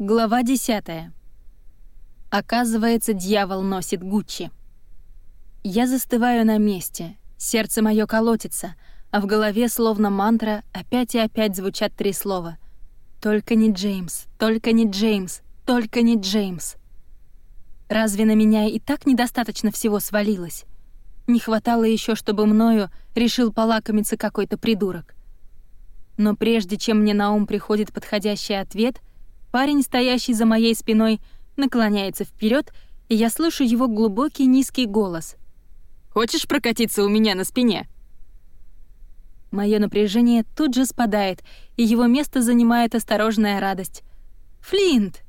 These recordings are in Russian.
Глава 10. Оказывается, дьявол носит Гуччи. Я застываю на месте, сердце мое колотится, а в голове словно мантра опять и опять звучат три слова. «Только не Джеймс, только не Джеймс, только не Джеймс». Разве на меня и так недостаточно всего свалилось? Не хватало еще, чтобы мною решил полакомиться какой-то придурок. Но прежде чем мне на ум приходит подходящий ответ — Парень, стоящий за моей спиной, наклоняется вперед, и я слышу его глубокий низкий голос. «Хочешь прокатиться у меня на спине?» Мое напряжение тут же спадает, и его место занимает осторожная радость. «Флинт!»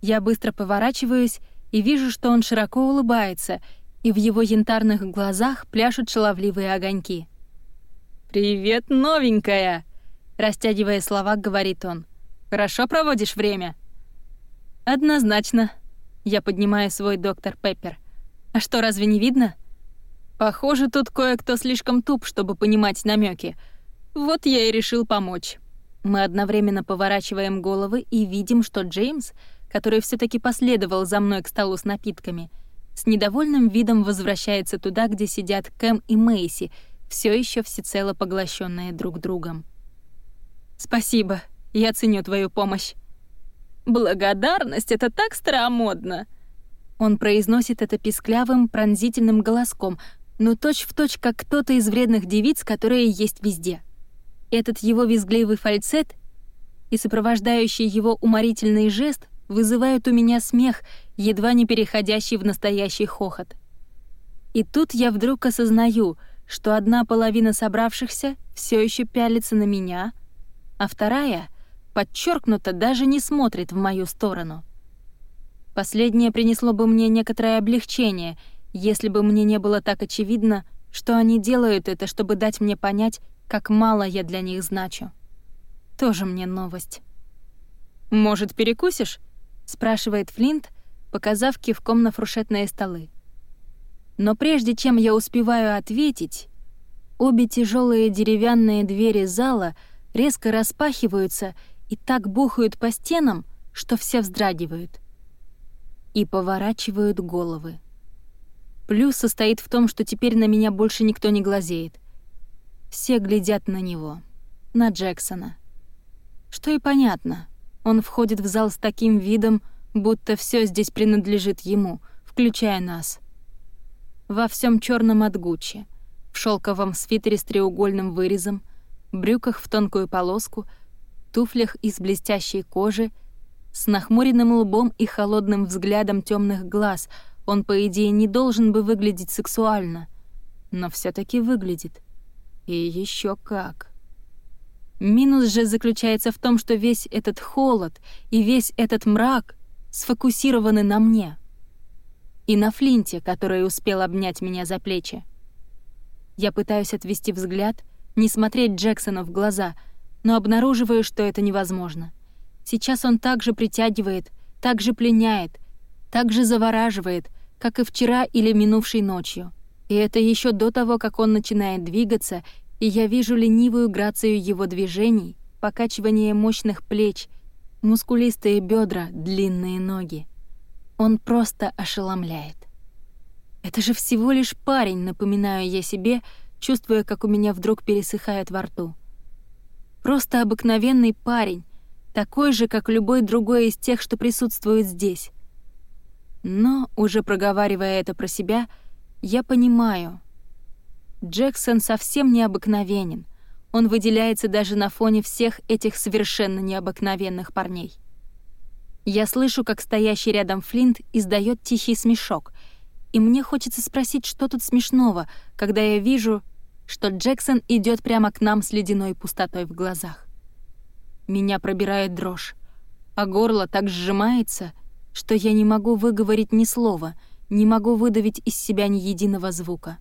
Я быстро поворачиваюсь и вижу, что он широко улыбается, и в его янтарных глазах пляшут шаловливые огоньки. «Привет, новенькая!» Растягивая слова, говорит он. Хорошо проводишь время?» «Однозначно». Я поднимаю свой доктор Пеппер. «А что, разве не видно?» «Похоже, тут кое-кто слишком туп, чтобы понимать намеки. Вот я и решил помочь». Мы одновременно поворачиваем головы и видим, что Джеймс, который все таки последовал за мной к столу с напитками, с недовольным видом возвращается туда, где сидят Кэм и Мэйси, все еще всецело поглощенные друг другом. «Спасибо», я ценю твою помощь». «Благодарность — это так старомодно!» Он произносит это писклявым, пронзительным голоском, но точь-в-точь, как кто-то из вредных девиц, которые есть везде. Этот его визгливый фальцет и сопровождающий его уморительный жест вызывают у меня смех, едва не переходящий в настоящий хохот. И тут я вдруг осознаю, что одна половина собравшихся все еще пялится на меня, а вторая — подчеркнуто даже не смотрит в мою сторону. Последнее принесло бы мне некоторое облегчение, если бы мне не было так очевидно, что они делают это, чтобы дать мне понять, как мало я для них значу. Тоже мне новость. «Может, перекусишь?» — спрашивает Флинт, показав кивком на фуршетные столы. Но прежде чем я успеваю ответить, обе тяжелые деревянные двери зала резко распахиваются, и так бухают по стенам, что все вздрагивают. И поворачивают головы. Плюс состоит в том, что теперь на меня больше никто не глазеет. Все глядят на него, на Джексона. Что и понятно. Он входит в зал с таким видом, будто все здесь принадлежит ему, включая нас. Во всем черном от Гуччи, в шелковом свитере с треугольным вырезом, брюках в тонкую полоску — туфлях из блестящей кожи, с нахмуренным лбом и холодным взглядом темных глаз. Он, по идее, не должен бы выглядеть сексуально, но все таки выглядит. И еще как. Минус же заключается в том, что весь этот холод и весь этот мрак сфокусированы на мне. И на Флинте, который успел обнять меня за плечи. Я пытаюсь отвести взгляд, не смотреть Джексона в глаза — но обнаруживаю, что это невозможно. Сейчас он также притягивает, также пленяет, также завораживает, как и вчера или минувшей ночью. И это еще до того, как он начинает двигаться, и я вижу ленивую грацию его движений, покачивание мощных плеч, мускулистые бедра, длинные ноги. Он просто ошеломляет. Это же всего лишь парень, напоминаю я себе, чувствуя, как у меня вдруг пересыхает во рту. Просто обыкновенный парень, такой же, как любой другой из тех, что присутствует здесь. Но, уже проговаривая это про себя, я понимаю. Джексон совсем необыкновенен. Он выделяется даже на фоне всех этих совершенно необыкновенных парней. Я слышу, как стоящий рядом Флинт издает тихий смешок, и мне хочется спросить, что тут смешного, когда я вижу, что Джексон идет прямо к нам с ледяной пустотой в глазах. Меня пробирает дрожь, а горло так сжимается, что я не могу выговорить ни слова, не могу выдавить из себя ни единого звука.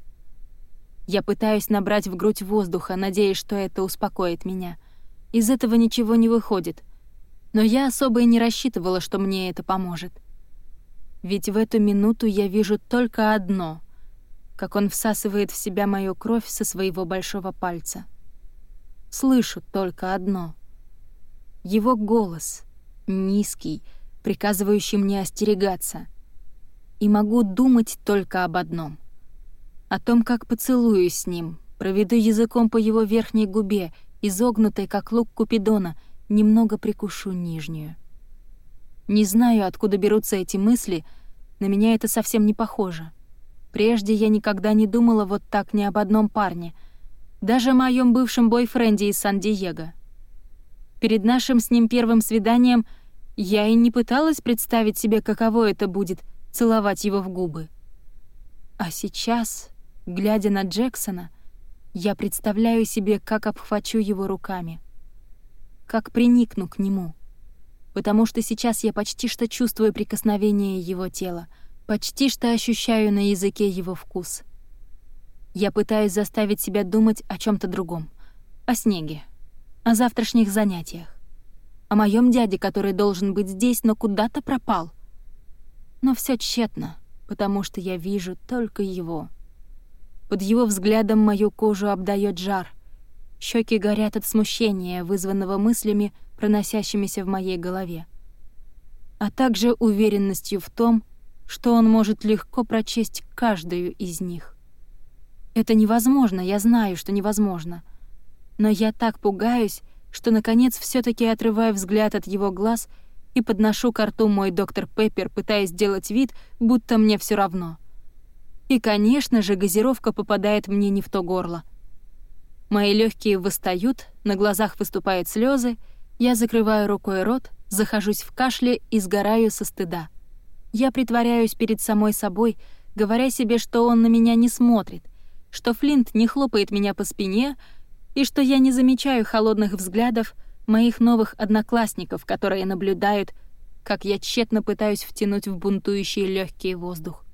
Я пытаюсь набрать в грудь воздуха, надеясь, что это успокоит меня. Из этого ничего не выходит. Но я особо и не рассчитывала, что мне это поможет. Ведь в эту минуту я вижу только одно — как он всасывает в себя мою кровь со своего большого пальца. Слышу только одно. Его голос, низкий, приказывающий мне остерегаться. И могу думать только об одном. О том, как поцелуюсь с ним, проведу языком по его верхней губе, изогнутой, как лук Купидона, немного прикушу нижнюю. Не знаю, откуда берутся эти мысли, на меня это совсем не похоже. Прежде я никогда не думала вот так ни об одном парне, даже о моем бывшем бойфренде из Сан-Диего. Перед нашим с ним первым свиданием я и не пыталась представить себе, каково это будет — целовать его в губы. А сейчас, глядя на Джексона, я представляю себе, как обхвачу его руками, как приникну к нему — потому что сейчас я почти что чувствую прикосновение его тела, почти что ощущаю на языке его вкус. Я пытаюсь заставить себя думать о чем то другом. О снеге, о завтрашних занятиях, о моем дяде, который должен быть здесь, но куда-то пропал. Но все тщетно, потому что я вижу только его. Под его взглядом мою кожу обдает жар. Щеки горят от смущения, вызванного мыслями проносящимися в моей голове, а также уверенностью в том, что он может легко прочесть каждую из них. Это невозможно, я знаю, что невозможно. Но я так пугаюсь, что, наконец, все таки отрываю взгляд от его глаз и подношу к рту мой доктор Пеппер, пытаясь сделать вид, будто мне все равно. И, конечно же, газировка попадает мне не в то горло. Мои легкие восстают, на глазах выступают слезы, я закрываю рукой рот, захожусь в кашле и сгораю со стыда. Я притворяюсь перед самой собой, говоря себе, что он на меня не смотрит, что Флинт не хлопает меня по спине и что я не замечаю холодных взглядов моих новых одноклассников, которые наблюдают, как я тщетно пытаюсь втянуть в бунтующий легкий воздух.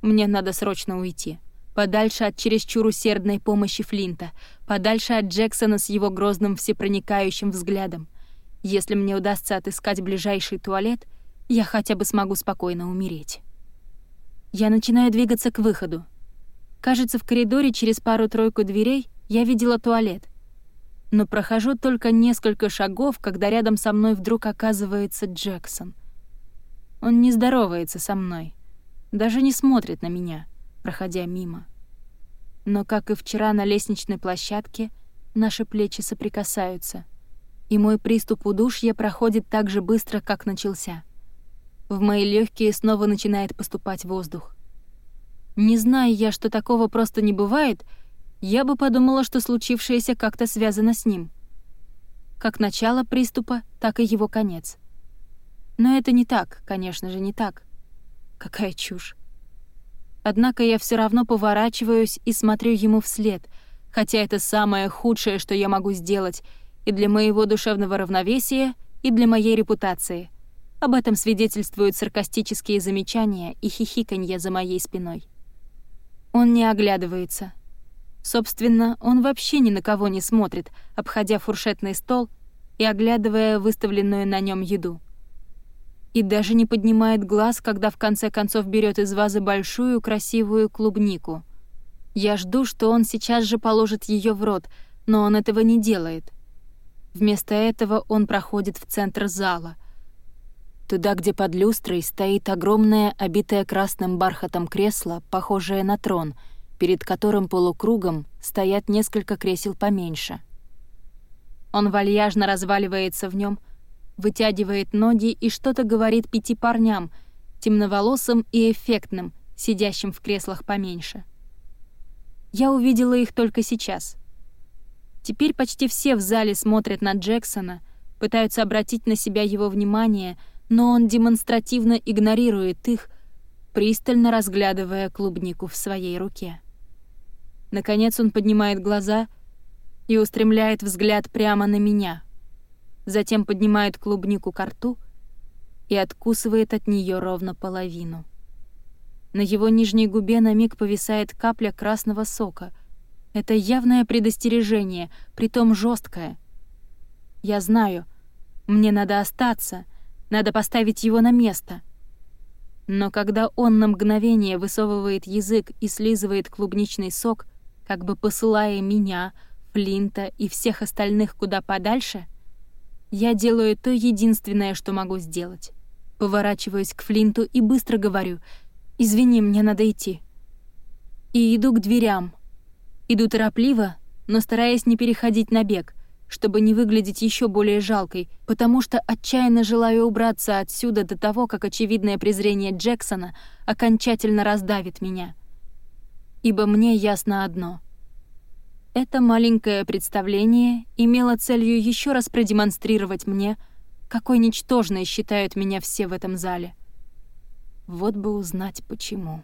Мне надо срочно уйти подальше от чересчур усердной помощи Флинта, подальше от Джексона с его грозным всепроникающим взглядом. Если мне удастся отыскать ближайший туалет, я хотя бы смогу спокойно умереть. Я начинаю двигаться к выходу. Кажется, в коридоре через пару-тройку дверей я видела туалет. Но прохожу только несколько шагов, когда рядом со мной вдруг оказывается Джексон. Он не здоровается со мной, даже не смотрит на меня — проходя мимо. Но, как и вчера на лестничной площадке, наши плечи соприкасаются, и мой приступ удушья проходит так же быстро, как начался. В мои легкие снова начинает поступать воздух. Не зная я, что такого просто не бывает, я бы подумала, что случившееся как-то связано с ним. Как начало приступа, так и его конец. Но это не так, конечно же, не так. Какая чушь. Однако я все равно поворачиваюсь и смотрю ему вслед, хотя это самое худшее, что я могу сделать и для моего душевного равновесия, и для моей репутации. Об этом свидетельствуют саркастические замечания и хихиканье за моей спиной. Он не оглядывается. Собственно, он вообще ни на кого не смотрит, обходя фуршетный стол и оглядывая выставленную на нем еду и даже не поднимает глаз, когда в конце концов берет из вазы большую красивую клубнику. Я жду, что он сейчас же положит ее в рот, но он этого не делает. Вместо этого он проходит в центр зала. Туда, где под люстрой стоит огромное, обитое красным бархатом кресло, похожее на трон, перед которым полукругом стоят несколько кресел поменьше. Он вальяжно разваливается в нем, вытягивает ноги и что-то говорит пяти парням, темноволосым и эффектным, сидящим в креслах поменьше. Я увидела их только сейчас. Теперь почти все в зале смотрят на Джексона, пытаются обратить на себя его внимание, но он демонстративно игнорирует их, пристально разглядывая клубнику в своей руке. Наконец он поднимает глаза и устремляет взгляд прямо на меня — затем поднимает клубнику к рту и откусывает от нее ровно половину. На его нижней губе на миг повисает капля красного сока. Это явное предостережение, притом жесткое. Я знаю, мне надо остаться, надо поставить его на место. Но когда он на мгновение высовывает язык и слизывает клубничный сок, как бы посылая меня, Флинта и всех остальных куда подальше — Я делаю то единственное, что могу сделать. Поворачиваюсь к Флинту и быстро говорю «Извини, мне надо идти». И иду к дверям. Иду торопливо, но стараясь не переходить на бег, чтобы не выглядеть еще более жалкой, потому что отчаянно желаю убраться отсюда до того, как очевидное презрение Джексона окончательно раздавит меня. Ибо мне ясно одно. Это маленькое представление имело целью еще раз продемонстрировать мне, какой ничтожной считают меня все в этом зале. Вот бы узнать, почему.